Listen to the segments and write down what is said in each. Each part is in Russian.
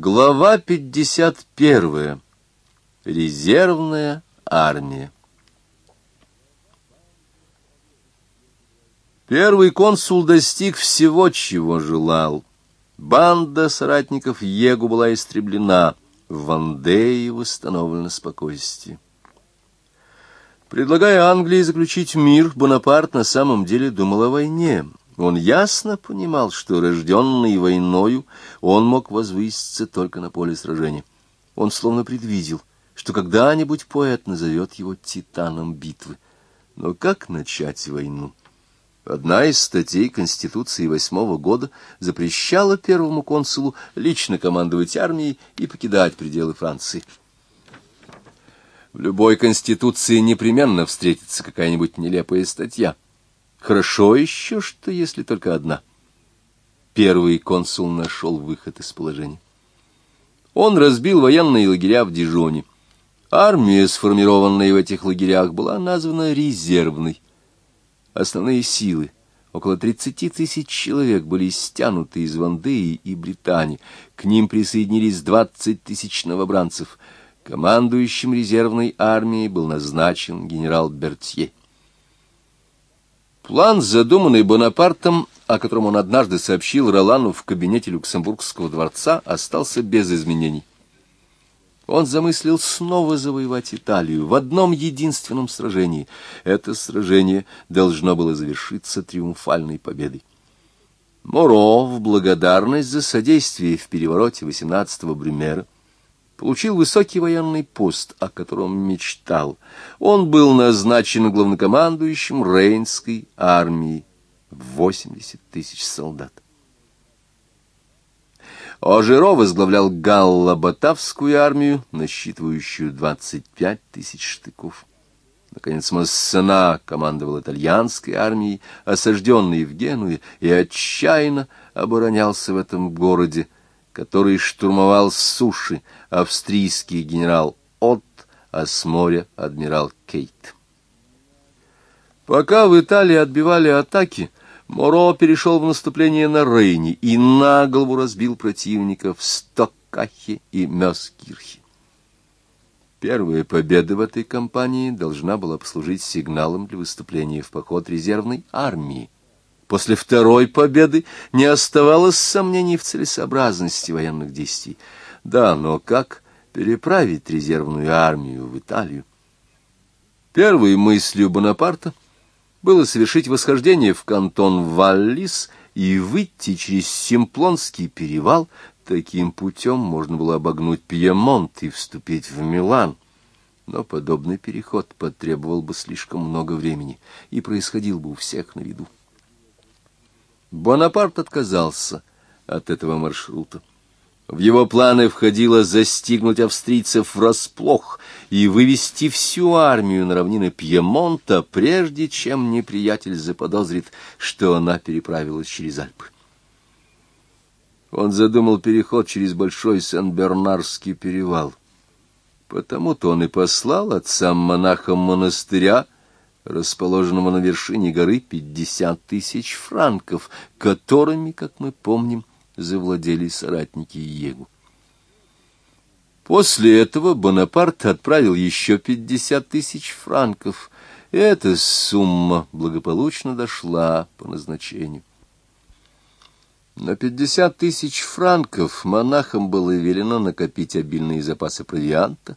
Глава 51. Резервная армия. Первый консул достиг всего, чего желал. Банда соратников Егу была истреблена, в Вандее восстановлено спокойствие. Предлагая Англии заключить мир, Бонапарт на самом деле думал о войне. Он ясно понимал, что, рожденный войною, он мог возвыситься только на поле сражения. Он словно предвидел, что когда-нибудь поэт назовет его титаном битвы. Но как начать войну? Одна из статей Конституции восьмого года запрещала первому консулу лично командовать армией и покидать пределы Франции. В любой конституции непременно встретится какая-нибудь нелепая статья. Хорошо еще, что если только одна. Первый консул нашел выход из положения. Он разбил военные лагеря в Дижоне. Армия, сформированная в этих лагерях, была названа резервной. Основные силы, около 30 тысяч человек, были стянуты из Вандеи и Британии. К ним присоединились 20 тысяч новобранцев — Командующим резервной армией был назначен генерал Бертье. План, задуманный Бонапартом, о котором он однажды сообщил Ролану в кабинете Люксембургского дворца, остался без изменений. Он замыслил снова завоевать Италию в одном единственном сражении. Это сражение должно было завершиться триумфальной победой. Моро в благодарность за содействие в перевороте 18-го Брюмера получил высокий военный пост, о котором мечтал. Он был назначен главнокомандующим Рейнской армии в 80 тысяч солдат. Ожеро возглавлял Галло-Батавскую армию, насчитывающую 25 тысяч штыков. Наконец, Массена командовал итальянской армией, осажденной в Генуе, и отчаянно оборонялся в этом городе, который штурмовал с суши австрийский генерал Отт, а с моря адмирал Кейт. Пока в Италии отбивали атаки, Моро перешел в наступление на Рейне и на голову разбил противников в Стоккахе и Мёскирхе. Первая победа в этой кампании должна была послужить сигналом для выступления в поход резервной армии, После второй победы не оставалось сомнений в целесообразности военных действий. Да, но как переправить резервную армию в Италию? Первой мыслью Бонапарта было совершить восхождение в кантон Валлис и выйти через Симплонский перевал. Таким путем можно было обогнуть Пьемонт и вступить в Милан. Но подобный переход потребовал бы слишком много времени и происходил бы у всех на виду. Бонапарт отказался от этого маршрута. В его планы входило застигнуть австрийцев врасплох и вывести всю армию на равнины Пьемонта, прежде чем неприятель заподозрит, что она переправилась через Альпы. Он задумал переход через Большой Сен-Бернарский перевал. Потому-то он и послал отцам-монахам монастыря расположенного на вершине горы, пятьдесят тысяч франков, которыми, как мы помним, завладели соратники Егу. После этого Бонапарт отправил еще пятьдесят тысяч франков. Эта сумма благополучно дошла по назначению. На пятьдесят тысяч франков монахам было велено накопить обильные запасы провианта,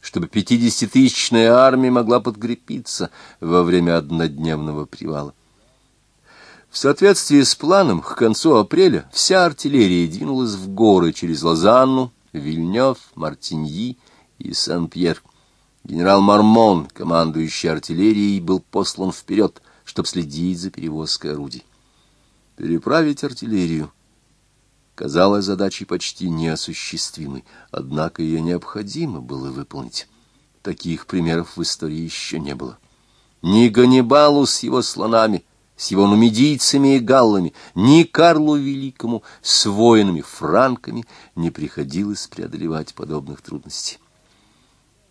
чтобы пятидесятитысячная армия могла подкрепиться во время однодневного привала. В соответствии с планом, к концу апреля вся артиллерия двинулась в горы через Лозанну, Вильнёв, Мартиньи и Сан-Пьер. Генерал Мармон, командующий артиллерией, был послан вперед, чтобы следить за перевозкой орудий. Переправить артиллерию казалась задачей почти неосуществимой, однако ее необходимо было выполнить. Таких примеров в истории еще не было. Ни Ганнибалу с его слонами, с его нумидийцами и галлами, ни Карлу Великому с воинами франками не приходилось преодолевать подобных трудностей.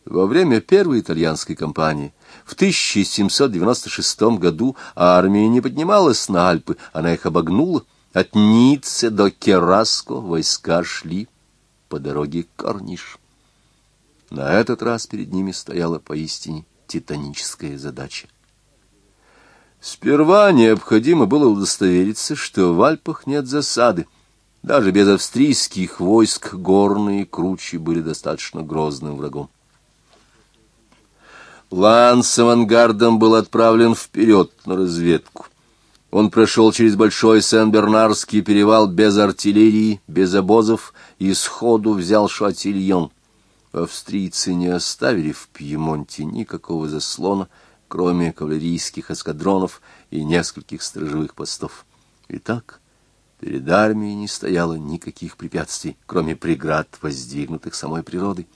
Во время первой итальянской кампании в 1796 году армия не поднималась на Альпы, она их обогнула, от Ниццы до Кераско войска шли по дороге Корниш. На этот раз перед ними стояла поистине титаническая задача. Сперва необходимо было удостовериться, что в Альпах нет засады. Даже без австрийских войск горные кручи были достаточно грозным врагом. Лан с авангардом был отправлен вперед на разведку. Он прошел через Большой Сен-Бернарский перевал без артиллерии, без обозов и сходу взял Шатильон. Австрийцы не оставили в Пьемонте никакого заслона, кроме кавалерийских эскадронов и нескольких сторожевых постов. Итак, перед армией не стояло никаких препятствий, кроме преград, воздвигнутых самой природой,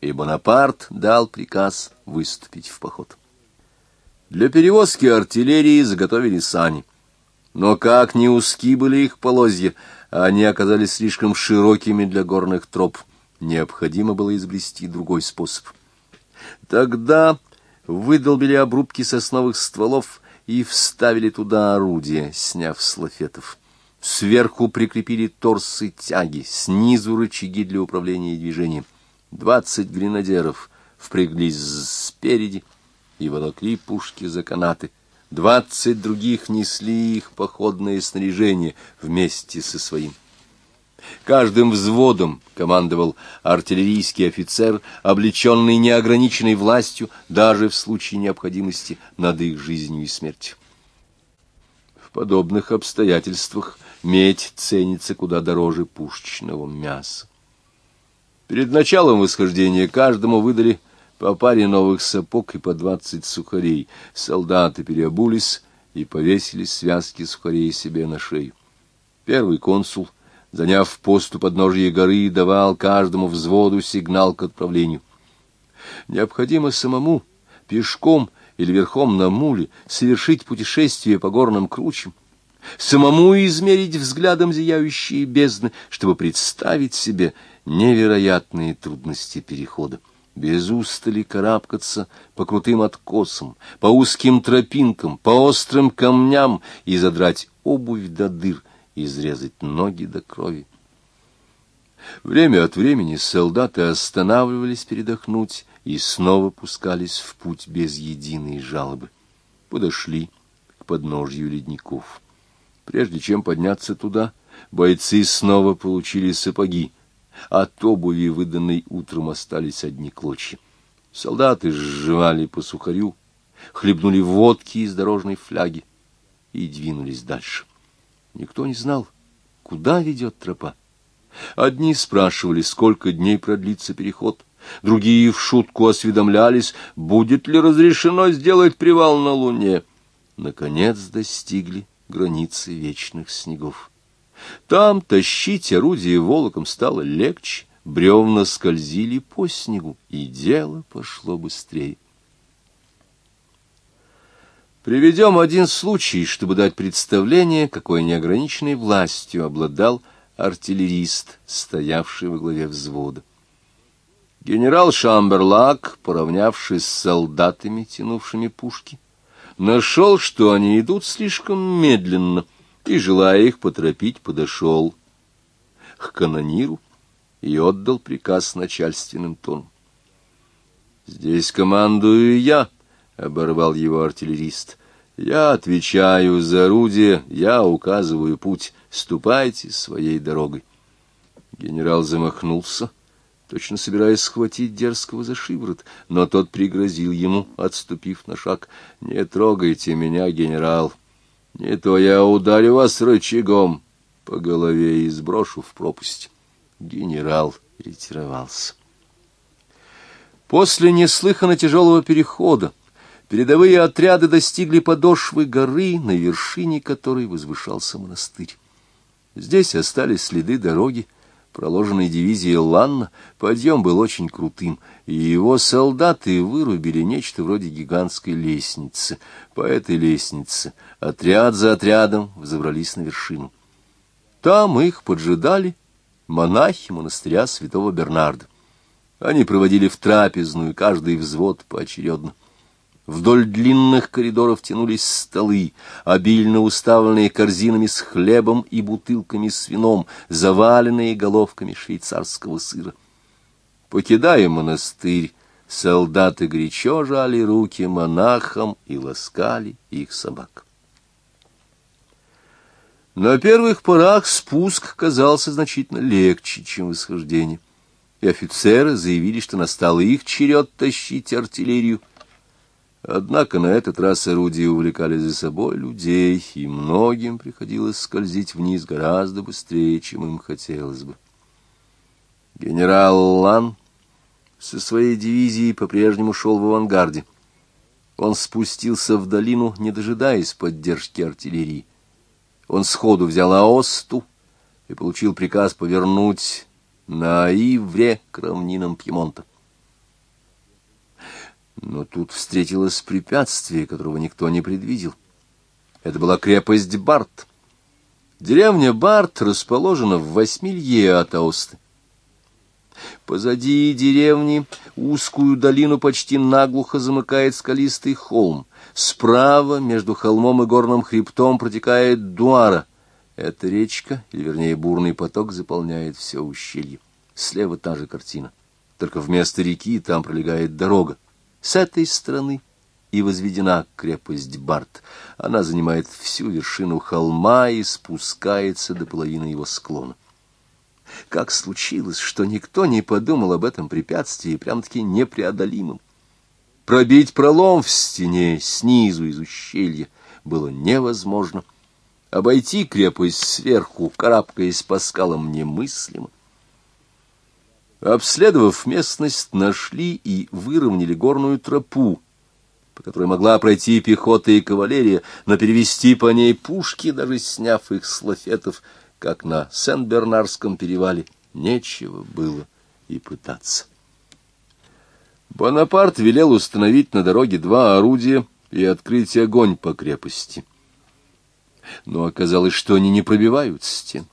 и Бонапарт дал приказ выступить в поход. Для перевозки артиллерии заготовили сани. Но как ни узки были их полозья, они оказались слишком широкими для горных троп. Необходимо было изобрести другой способ. Тогда выдолбили обрубки сосновых стволов и вставили туда орудия, сняв с лафетов. Сверху прикрепили торсы тяги, снизу рычаги для управления движением. Двадцать гренадеров впряглись спереди и волокли пушки за канаты. Двадцать других несли их походное снаряжение вместе со своим. Каждым взводом командовал артиллерийский офицер, облеченный неограниченной властью даже в случае необходимости над их жизнью и смертью. В подобных обстоятельствах медь ценится куда дороже пушечного мяса. Перед началом восхождения каждому выдали по паре новых сапог и по двадцать сухарей. Солдаты переобулись и повесили связки сухарей себе на шею. Первый консул, заняв пост у подножия горы, давал каждому взводу сигнал к отправлению. Необходимо самому, пешком или верхом на муле, совершить путешествие по горным кручам, самому измерить взглядом зияющие бездны, чтобы представить себе невероятные трудности перехода без устали карабкаться по крутым откосам, по узким тропинкам, по острым камням и задрать обувь до дыр, изрезать ноги до крови. Время от времени солдаты останавливались передохнуть и снова пускались в путь без единой жалобы. Подошли к подножью ледников. Прежде чем подняться туда, бойцы снова получили сапоги, от обуви, выданной утром, остались одни клочья. Солдаты сживали по сухарю, хлебнули водки из дорожной фляги и двинулись дальше. Никто не знал, куда ведет тропа. Одни спрашивали, сколько дней продлится переход, другие в шутку осведомлялись, будет ли разрешено сделать привал на Луне. Наконец достигли границы вечных снегов. Там тащить орудие волоком стало легче, бревна скользили по снегу, и дело пошло быстрее. Приведем один случай, чтобы дать представление, какой неограниченной властью обладал артиллерист, стоявший во главе взвода. Генерал Шамберлак, поравнявшись с солдатами, тянувшими пушки, нашел, что они идут слишком медленно — и, желая их поторопить, подошел к канониру и отдал приказ начальственным тоном. «Здесь командую я», — оборвал его артиллерист. «Я отвечаю за орудие, я указываю путь. Ступайте своей дорогой». Генерал замахнулся, точно собираясь схватить дерзкого за шиворот, но тот пригрозил ему, отступив на шаг. «Не трогайте меня, генерал, не то я ударю вас рычагом по голове и сброшу в пропасть. Генерал ретировался. После неслыханно тяжелого перехода передовые отряды достигли подошвы горы, на вершине которой возвышался монастырь. Здесь остались следы дороги, проложенной дивизией Ланна, подъем был очень крутым, и его солдаты вырубили нечто вроде гигантской лестницы. По этой лестнице отряд за отрядом взобрались на вершину. Там их поджидали монахи монастыря святого Бернарда. Они проводили в трапезную каждый взвод поочередно. Вдоль длинных коридоров тянулись столы, обильно уставленные корзинами с хлебом и бутылками с вином, заваленные головками швейцарского сыра. Покидая монастырь, солдаты горячо жали руки монахам и ласкали их собак. На первых порах спуск казался значительно легче, чем восхождение, и офицеры заявили, что настал их черед тащить артиллерию. Однако на этот раз орудия увлекали за собой людей, и многим приходилось скользить вниз гораздо быстрее, чем им хотелось бы. Генерал Лан со своей дивизией по-прежнему шел в авангарде. Он спустился в долину, не дожидаясь поддержки артиллерии. Он сходу взял Аосту и получил приказ повернуть на Ивре к равнинам Пьемонта. Но тут встретилось препятствие, которого никто не предвидел. Это была крепость Барт. Деревня Барт расположена в восьмилье от Аосты. Позади деревни узкую долину почти наглухо замыкает скалистый холм. Справа, между холмом и горным хребтом, протекает Дуара. Эта речка, или вернее бурный поток, заполняет все ущелье. Слева та же картина. Только вместо реки там пролегает дорога. С этой стороны и возведена крепость Барт. Она занимает всю вершину холма и спускается до половины его склона. Как случилось, что никто не подумал об этом препятствии, прям-таки непреодолимым? Пробить пролом в стене снизу из ущелья было невозможно. Обойти крепость сверху, карабкаясь по скалам, немыслимо. Обследовав местность, нашли и выровняли горную тропу, по которой могла пройти пехота и кавалерия, но перевести по ней пушки, даже сняв их с лафетов, как на Сен-Бернарском перевале, нечего было и пытаться. Бонапарт велел установить на дороге два орудия и открыть огонь по крепости. Но оказалось, что они не пробивают стен.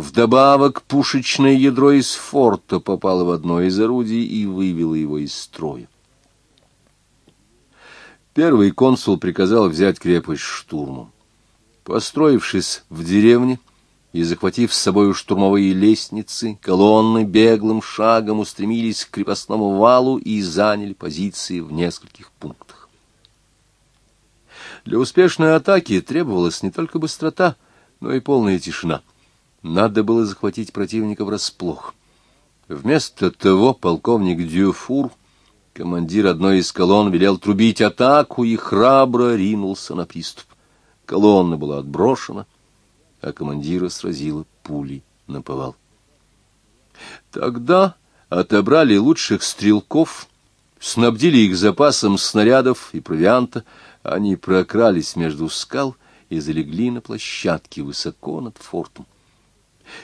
Вдобавок пушечное ядро из форта попало в одно из орудий и вывело его из строя. Первый консул приказал взять крепость штурмом. Построившись в деревне, и, захватив с собою штурмовые лестницы, колонны беглым шагом устремились к крепостному валу и заняли позиции в нескольких пунктах. Для успешной атаки требовалась не только быстрота, но и полная тишина. Надо было захватить противника врасплох. Вместо того полковник Дюфур, командир одной из колонн, велел трубить атаку и храбро ринулся на приступ. Колонна была отброшена — а командира сразила пулей на повал. Тогда отобрали лучших стрелков, снабдили их запасом снарядов и провианта, они прокрались между скал и залегли на площадке высоко над фортом.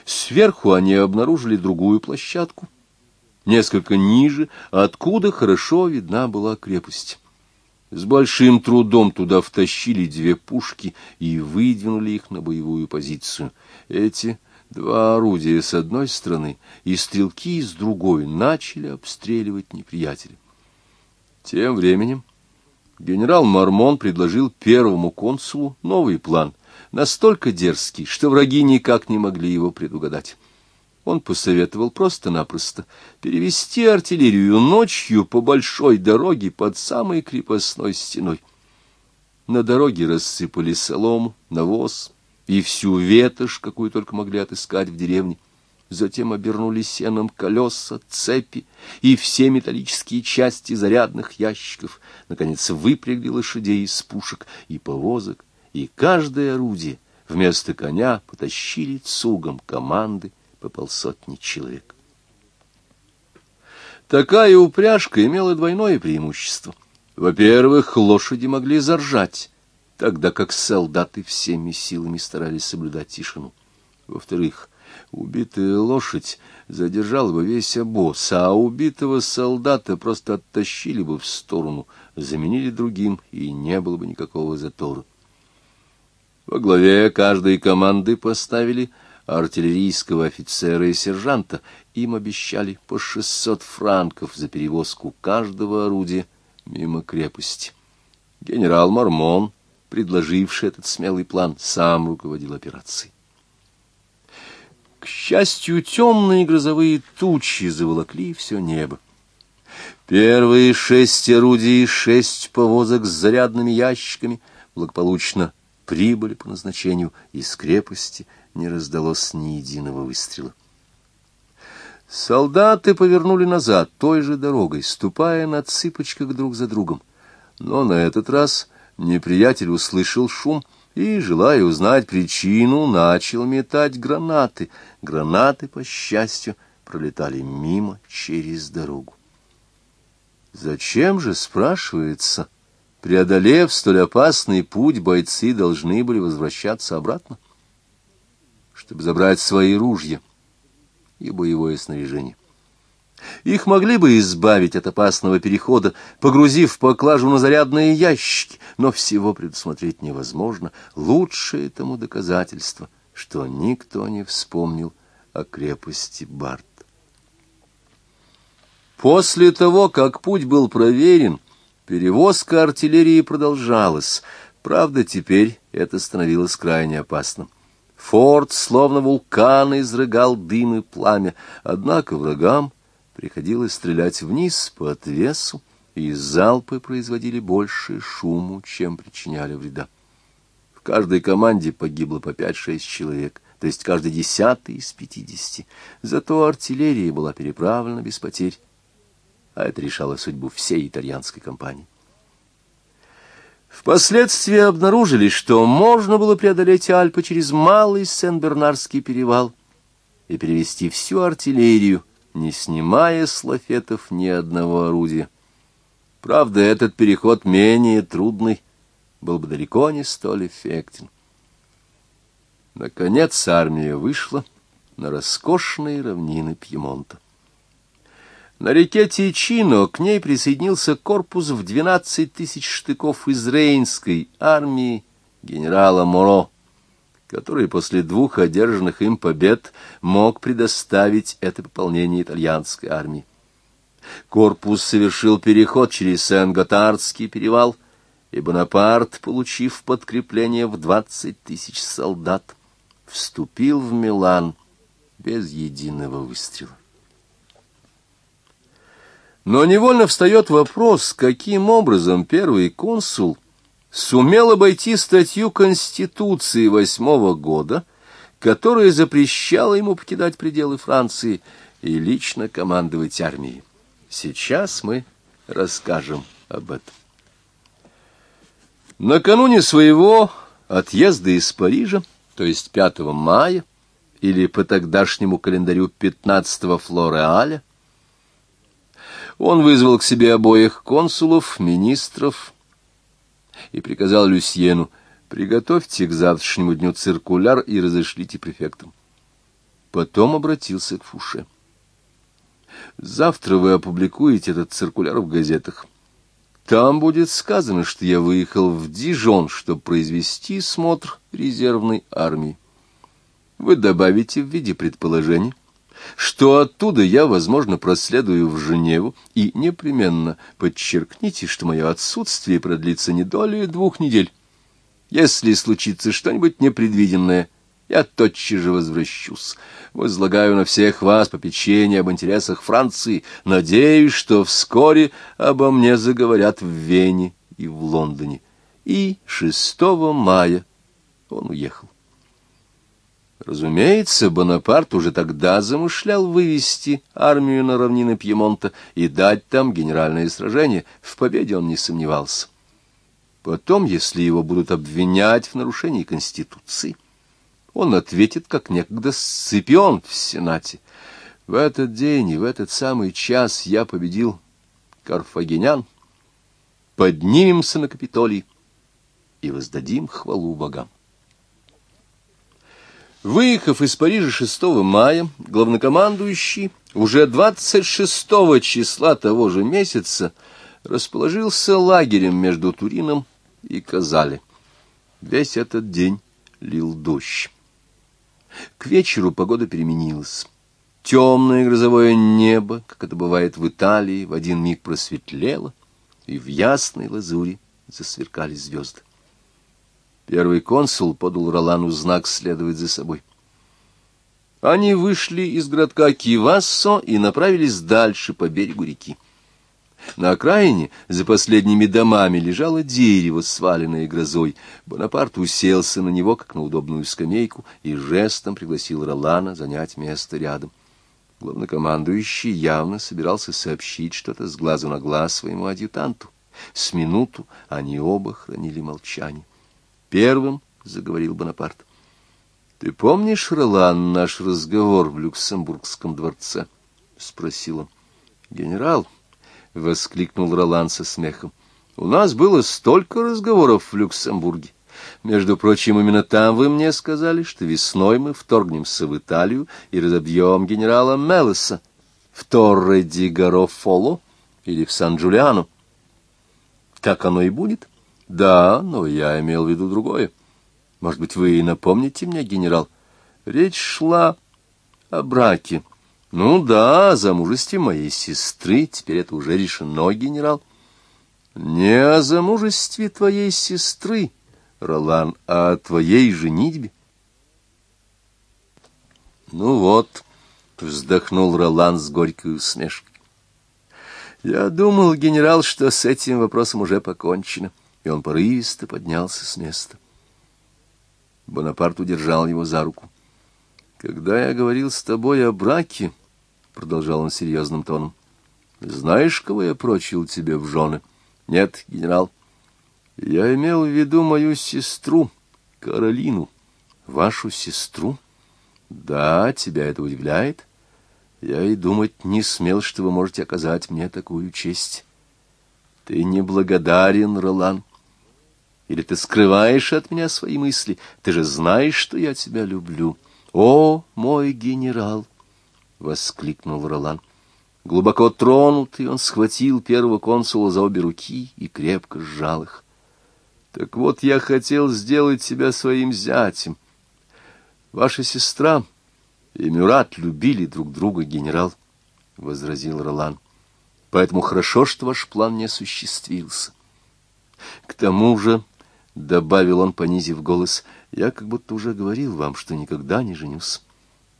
Сверху они обнаружили другую площадку, несколько ниже, откуда хорошо видна была крепость. С большим трудом туда втащили две пушки и выдвинули их на боевую позицию. Эти два орудия с одной стороны и стрелки с другой начали обстреливать неприятеля. Тем временем генерал Мармон предложил первому консулу новый план, настолько дерзкий, что враги никак не могли его предугадать он посоветовал просто-напросто перевести артиллерию ночью по большой дороге под самой крепостной стеной. На дороге рассыпали солому, навоз и всю ветошь, какую только могли отыскать в деревне. Затем обернули сеном колеса, цепи и все металлические части зарядных ящиков. Наконец выпрягли лошадей из пушек и повозок, и каждое орудие вместо коня потащили цугом команды по полсотни человек. Такая упряжка имела двойное преимущество. Во-первых, лошади могли заржать, тогда как солдаты всеми силами старались соблюдать тишину. Во-вторых, убитая лошадь задержала бы весь обоз, а убитого солдата просто оттащили бы в сторону, заменили другим, и не было бы никакого затора. Во главе каждой команды поставили артиллерийского офицера и сержанта. Им обещали по шестьсот франков за перевозку каждого орудия мимо крепости. Генерал Мормон, предложивший этот смелый план, сам руководил операцией. К счастью, темные грозовые тучи заволокли все небо. Первые шесть орудий и шесть повозок с зарядными ящиками благополучно прибыли по назначению, из крепости не раздалось ни единого выстрела. Солдаты повернули назад той же дорогой, ступая на цыпочках друг за другом. Но на этот раз неприятель услышал шум и, желая узнать причину, начал метать гранаты. Гранаты, по счастью, пролетали мимо через дорогу. Зачем же, спрашивается, преодолев столь опасный путь, бойцы должны были возвращаться обратно, чтобы забрать свои ружья и боевое снаряжение? Их могли бы избавить от опасного перехода, погрузив поклажу на зарядные ящики, но всего предусмотреть невозможно. Лучшее тому доказательство, что никто не вспомнил о крепости Барт. После того, как путь был проверен, перевозка артиллерии продолжалась. Правда, теперь это становилось крайне опасным. Форт, словно вулкан, изрыгал дым и пламя, однако врагам приходилось стрелять вниз по отвесу, и залпы производили больше шуму, чем причиняли вреда. В каждой команде погибло по пять-шесть человек, то есть каждый десятый из пятидесяти. Зато артиллерия была переправлена без потерь, а это решало судьбу всей итальянской компании. Впоследствии обнаружили, что можно было преодолеть Альпы через Малый Сен-Бернарский перевал и перевести всю артиллерию не снимая с лафетов ни одного орудия. Правда, этот переход менее трудный, был бы далеко не столь эффектен. Наконец армия вышла на роскошные равнины Пьемонта. На реке Тичино к ней присоединился корпус в 12 тысяч штыков из Рейнской армии генерала Моро который после двух одержанных им побед мог предоставить это пополнение итальянской армии. Корпус совершил переход через Сен-Готардский перевал, и Бонапарт, получив подкрепление в двадцать тысяч солдат, вступил в Милан без единого выстрела. Но невольно встает вопрос, каким образом первый консул — сумел обойти статью Конституции восьмого года, которая запрещала ему покидать пределы Франции и лично командовать армией. Сейчас мы расскажем об этом. Накануне своего отъезда из Парижа, то есть 5 мая, или по тогдашнему календарю 15 Флореаля, он вызвал к себе обоих консулов, министров, и приказал Люсьену «Приготовьте к завтрашнему дню циркуляр и разошлите префектам». Потом обратился к Фуше. «Завтра вы опубликуете этот циркуляр в газетах. Там будет сказано, что я выехал в Дижон, чтобы произвести смотр резервной армии. Вы добавите в виде предположений» что оттуда я, возможно, проследую в Женеву, и непременно подчеркните, что мое отсутствие продлится не долей двух недель. Если случится что-нибудь непредвиденное, я тотчас же возвращусь. Возлагаю на всех вас попечение об интересах Франции. Надеюсь, что вскоре обо мне заговорят в Вене и в Лондоне. И 6 мая он уехал. Разумеется, Бонапарт уже тогда замышлял вывести армию на равнины Пьемонта и дать там генеральное сражение. В победе он не сомневался. Потом, если его будут обвинять в нарушении Конституции, он ответит, как некогда Сципион в Сенате. В этот день и в этот самый час я победил карфагенян. Поднимемся на Капитолий и воздадим хвалу богам. Выехав из Парижа 6 мая, главнокомандующий уже 26 числа того же месяца расположился лагерем между Турином и Казали. Весь этот день лил дождь. К вечеру погода переменилась. Темное грозовое небо, как это бывает в Италии, в один миг просветлело, и в ясной лазури засверкали звезды. Первый консул подал Ролану знак следовать за собой. Они вышли из городка Кивассо и направились дальше по берегу реки. На окраине, за последними домами, лежало дерево, сваленное грозой. Бонапарт уселся на него, как на удобную скамейку, и жестом пригласил Ролана занять место рядом. Главнокомандующий явно собирался сообщить что-то с глазу на глаз своему адъютанту. С минуту они оба хранили молчание. Первым заговорил Бонапарт. — Ты помнишь, Ролан, наш разговор в Люксембургском дворце? — спросил он. — Генерал, — воскликнул Ролан со смехом, — у нас было столько разговоров в Люксембурге. Между прочим, именно там вы мне сказали, что весной мы вторгнемся в Италию и разобьем генерала Меллеса в Торре ди Гарофоло или в Сан-Джулиано. Так оно и будет. Да, но я имел в виду другое. Может быть, вы и напомните мне, генерал? Речь шла о браке. Ну да, замужестве моей сестры. Теперь это уже решено, генерал. Не о замужестве твоей сестры, Ролан, а о твоей женитьбе. Ну вот, вздохнул Ролан с горькой усмешкой. Я думал, генерал, что с этим вопросом уже покончено, и он порывисто поднялся с места. Бонапарт удержал его за руку. «Когда я говорил с тобой о браке, — продолжал он серьезным тоном, — знаешь, кого я прочил тебе в жены? Нет, генерал, я имел в виду мою сестру, Каролину. Вашу сестру? Да, тебя это удивляет. Я и думать не смел, что вы можете оказать мне такую честь. Ты неблагодарен, Ролан. Или ты скрываешь от меня свои мысли? Ты же знаешь, что я тебя люблю. О, мой генерал! — воскликнул Ролан. Глубоко тронутый, он схватил первого консула за обе руки и крепко сжал их. Так вот, я хотел сделать тебя своим зятем. Ваша сестра и Мюрат любили друг друга, генерал, — возразил Ролан. Поэтому хорошо, что ваш план не осуществился. К тому же — добавил он, понизив голос, — я как будто уже говорил вам, что никогда не женюсь.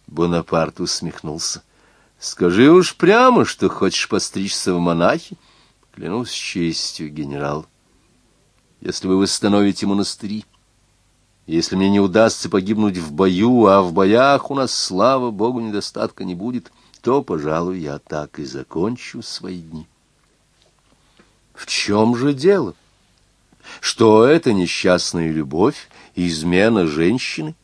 Бонапарт усмехнулся. — Скажи уж прямо, что хочешь постричься в монахи. Клянусь честью, генерал. Если вы восстановите монастыри, если мне не удастся погибнуть в бою, а в боях у нас, слава богу, недостатка не будет, то, пожалуй, я так и закончу свои дни. В чем же дело? — что это несчастная любовь, измена женщины?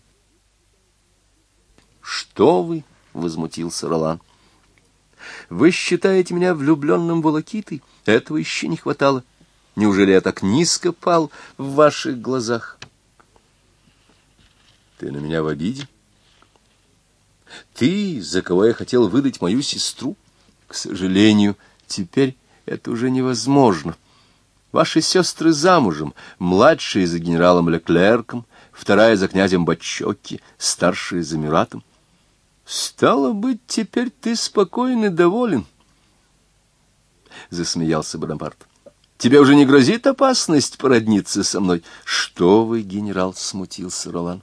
«Что вы?» — возмутился Ролан. «Вы считаете меня влюбленным волокитой? Этого еще не хватало. Неужели я так низко пал в ваших глазах?» «Ты на меня в обиде?» «Ты, за кого я хотел выдать мою сестру? К сожалению, теперь это уже невозможно». Ваши сестры замужем, младшая за генералом Леклерком, вторая за князем Бачокки, старшая за Мюратом. Стало быть, теперь ты спокоен и доволен, — засмеялся Бонапарт. Тебе уже не грозит опасность породниться со мной. Что вы, генерал, — смутился Ролан.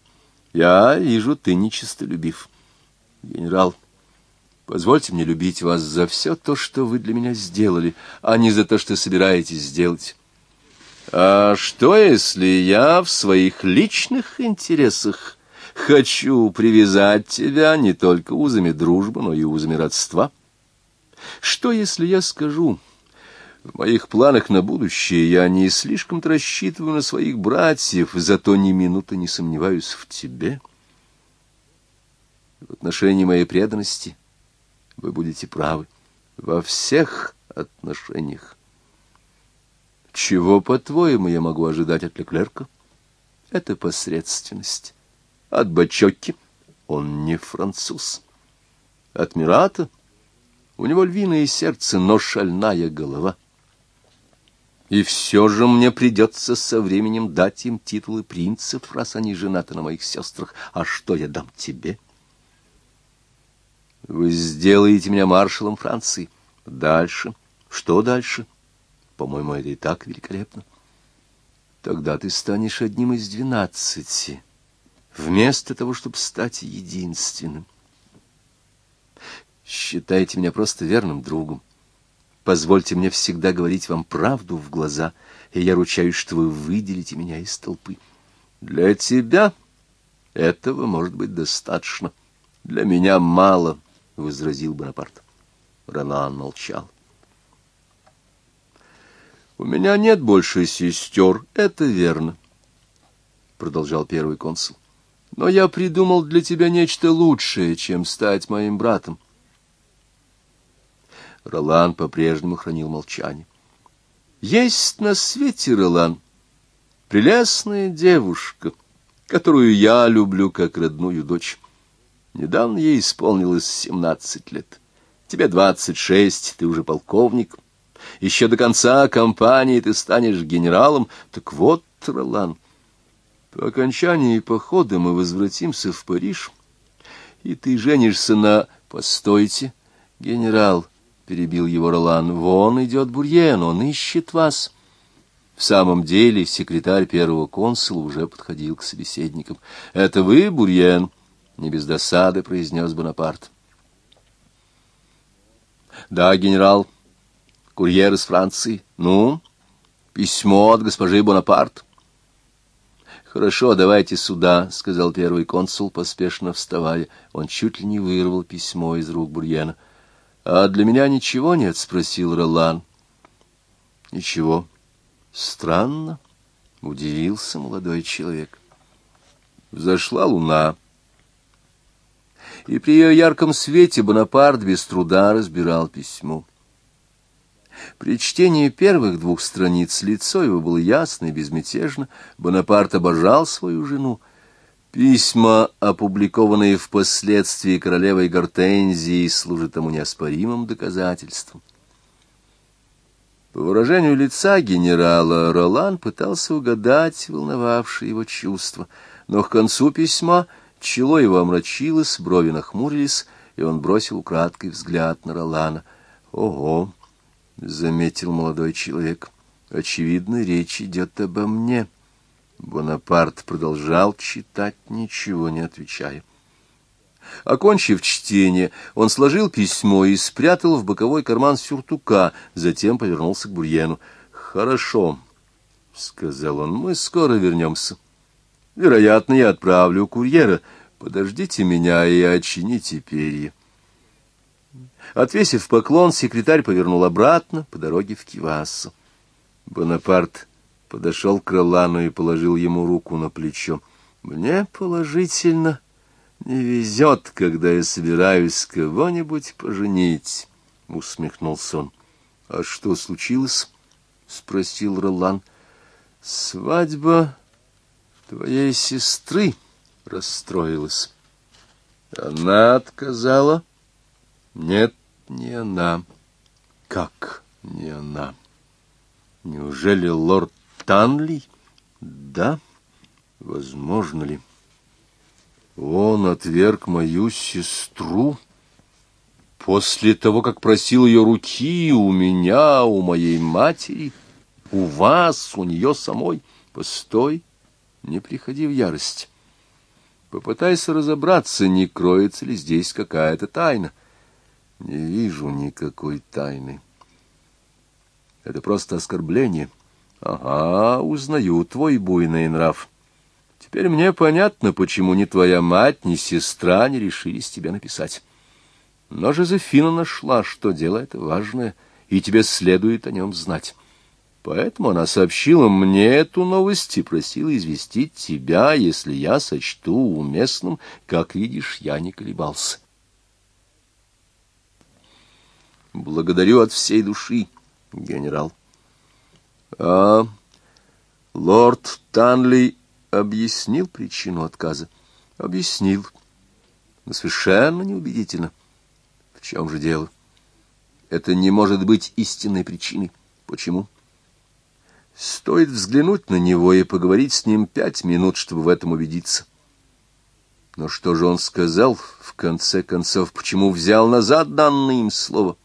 Я вижу, ты нечистолюбив. Генерал, позвольте мне любить вас за все то, что вы для меня сделали, а не за то, что собираетесь сделать. А что, если я в своих личных интересах хочу привязать тебя не только узами дружбы, но и узами родства? Что, если я скажу... В моих планах на будущее я не слишком-то рассчитываю на своих братьев, зато ни минуты не сомневаюсь в тебе. В отношении моей преданности вы будете правы. Во всех отношениях. Чего, по-твоему, я могу ожидать от Леклерка? Это посредственность. От Бачокки он не француз. От Мирата у него львиное сердце, но шальная голова. И все же мне придется со временем дать им титулы принцев, раз они женаты на моих сестрах. А что я дам тебе? Вы сделаете меня маршалом Франции. Дальше? Что дальше? — по-моему, это и так великолепно. Тогда ты станешь одним из двенадцати, вместо того, чтобы стать единственным. Считайте меня просто верным другом. Позвольте мне всегда говорить вам правду в глаза, и я ручаюсь, что вы выделите меня из толпы. Для тебя этого может быть достаточно. Для меня мало, — возразил Бонапарт. Ронан молчал. «У меня нет больше сестер, это верно», — продолжал первый консул. «Но я придумал для тебя нечто лучшее, чем стать моим братом». Ролан по-прежнему хранил молчание. «Есть на свете, Ролан, прелестная девушка, которую я люблю как родную дочь. Недавно ей исполнилось семнадцать лет. Тебе двадцать шесть, ты уже полковник». Еще до конца кампании ты станешь генералом. Так вот, Ролан, по окончании похода мы возвратимся в Париж, и ты женишься на... Постойте, генерал, — перебил его Ролан, — вон идет Бурьен, он ищет вас. В самом деле секретарь первого консула уже подходил к собеседникам. — Это вы, Бурьен? — не без досады произнес Бонапарт. — Да, генерал, — Курьер из Франции. Ну, письмо от госпожи Бонапарт. «Хорошо, давайте сюда», — сказал первый консул, поспешно вставая. Он чуть ли не вырвал письмо из рук Бурьена. «А для меня ничего нет?» — спросил Ролан. «Ничего. Странно», — удивился молодой человек. Взошла луна. И при ее ярком свете Бонапарт без труда разбирал письмо. При чтении первых двух страниц лицо его было ясно и безмятежно. Бонапарт обожал свою жену. Письма, опубликованные впоследствии королевой Гортензией, служат тому неоспоримым доказательством. По выражению лица генерала Ролан пытался угадать волновавшие его чувства, но к концу письма чело его омрачилось, брови нахмурились, и он бросил украдкой взгляд на Ролана. «Ого!» — заметил молодой человек. — Очевидно, речь идет обо мне. Бонапарт продолжал читать, ничего не отвечая. Окончив чтение, он сложил письмо и спрятал в боковой карман сюртука, затем повернулся к Бурьену. — Хорошо, — сказал он, — мы скоро вернемся. Вероятно, я отправлю курьера. Подождите меня и очините перья. Отвесив поклон, секретарь повернул обратно по дороге в Кивассу. Бонапарт подошел к Ролану и положил ему руку на плечо. «Мне положительно не везет, когда я собираюсь кого-нибудь поженить», — усмехнулся он. «А что случилось?» — спросил Ролан. «Свадьба твоей сестры расстроилась. Она отказала?» «Нет, не она. Как не она? Неужели лорд Танли? Да, возможно ли? Он отверг мою сестру после того, как просил ее руки у меня, у моей матери, у вас, у нее самой. Постой, не приходи в ярость. Попытайся разобраться, не кроется ли здесь какая-то тайна. Не вижу никакой тайны. Это просто оскорбление. Ага, узнаю твой буйный нрав. Теперь мне понятно, почему ни твоя мать, ни сестра не решились тебе написать. Но Жозефина нашла, что дело это важное, и тебе следует о нем знать. Поэтому она сообщила мне эту новость и просила известить тебя, если я сочту уместным. Как видишь, я не колебался. Благодарю от всей души, генерал. А лорд Танли объяснил причину отказа? Объяснил. Но совершенно неубедительно. В чем же дело? Это не может быть истинной причиной. Почему? Стоит взглянуть на него и поговорить с ним пять минут, чтобы в этом убедиться. Но что же он сказал, в конце концов, почему взял назад данное им слово?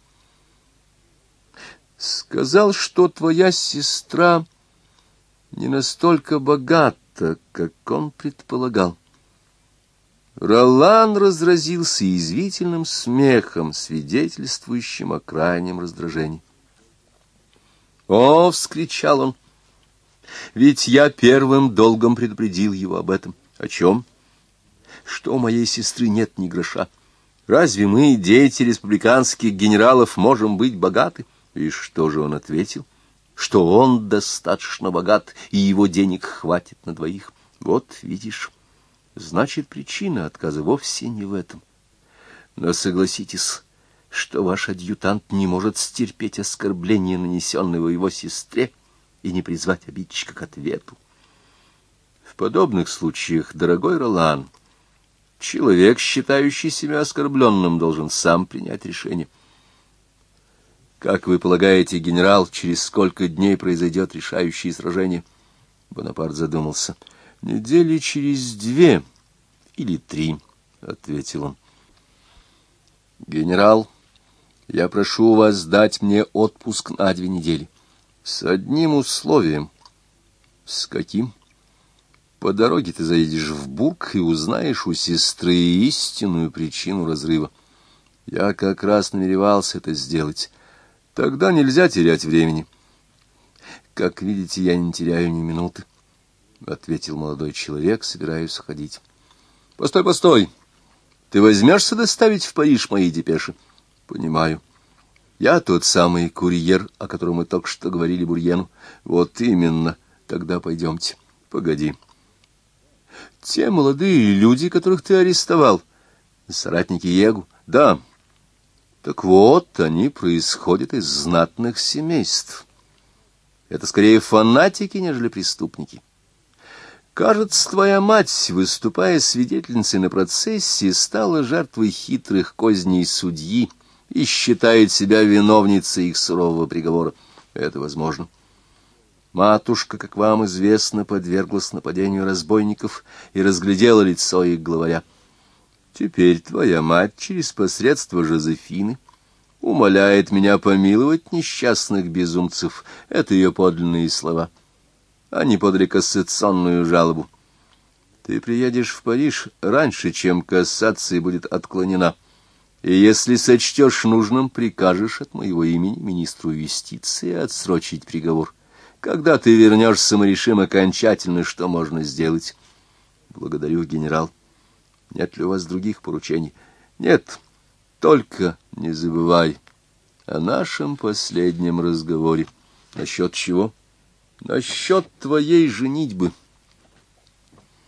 Сказал, что твоя сестра не настолько богата, как он предполагал. Ролан разразился извительным смехом, свидетельствующим о крайнем раздражении. «О!» — вскричал он. «Ведь я первым долгом предупредил его об этом. О чем? Что у моей сестры нет ни гроша. Разве мы, дети республиканских генералов, можем быть богаты?» И что же он ответил? Что он достаточно богат, и его денег хватит на двоих. Вот, видишь, значит, причина отказа вовсе не в этом. Но согласитесь, что ваш адъютант не может стерпеть оскорбления, нанесенного его сестре, и не призвать обидчика к ответу. В подобных случаях, дорогой Ролан, человек, считающий себя оскорбленным, должен сам принять решение. Как вы полагаете, генерал, через сколько дней произойдет решающее сражение? Бонапарт задумался. Недели через две или три, — ответил он. Генерал, я прошу вас дать мне отпуск на две недели. С одним условием. С каким? По дороге ты заедешь в Бург и узнаешь у сестры истинную причину разрыва. Я как раз намеревался это сделать. Тогда нельзя терять времени. Как видите, я не теряю ни минуты, — ответил молодой человек, собираясь уходить. — Постой, постой! Ты возьмешься доставить в Париж мои депеши? — Понимаю. Я тот самый курьер, о котором мы только что говорили Бурьену. Вот именно. Тогда пойдемте. Погоди. Те молодые люди, которых ты арестовал, соратники Егу, да, — так вот, они происходят из знатных семейств. Это скорее фанатики, нежели преступники. Кажется, твоя мать, выступая свидетельницей на процессе, стала жертвой хитрых козней судьи и считает себя виновницей их сурового приговора. Это возможно. Матушка, как вам известно, подверглась нападению разбойников и разглядела лицо их главаря. Теперь твоя мать через посредство Жозефины умоляет меня помиловать несчастных безумцев. Это ее подлинные слова. Они подали кассационную жалобу. Ты приедешь в Париж раньше, чем кассация будет отклонена. И если сочтешь нужным, прикажешь от моего имени министру юстиции отсрочить приговор. Когда ты вернешься, мы решим окончательно, что можно сделать. Благодарю, генерал. Нет ли у вас других поручений? Нет, только не забывай о нашем последнем разговоре. Насчет чего? Насчет твоей женитьбы.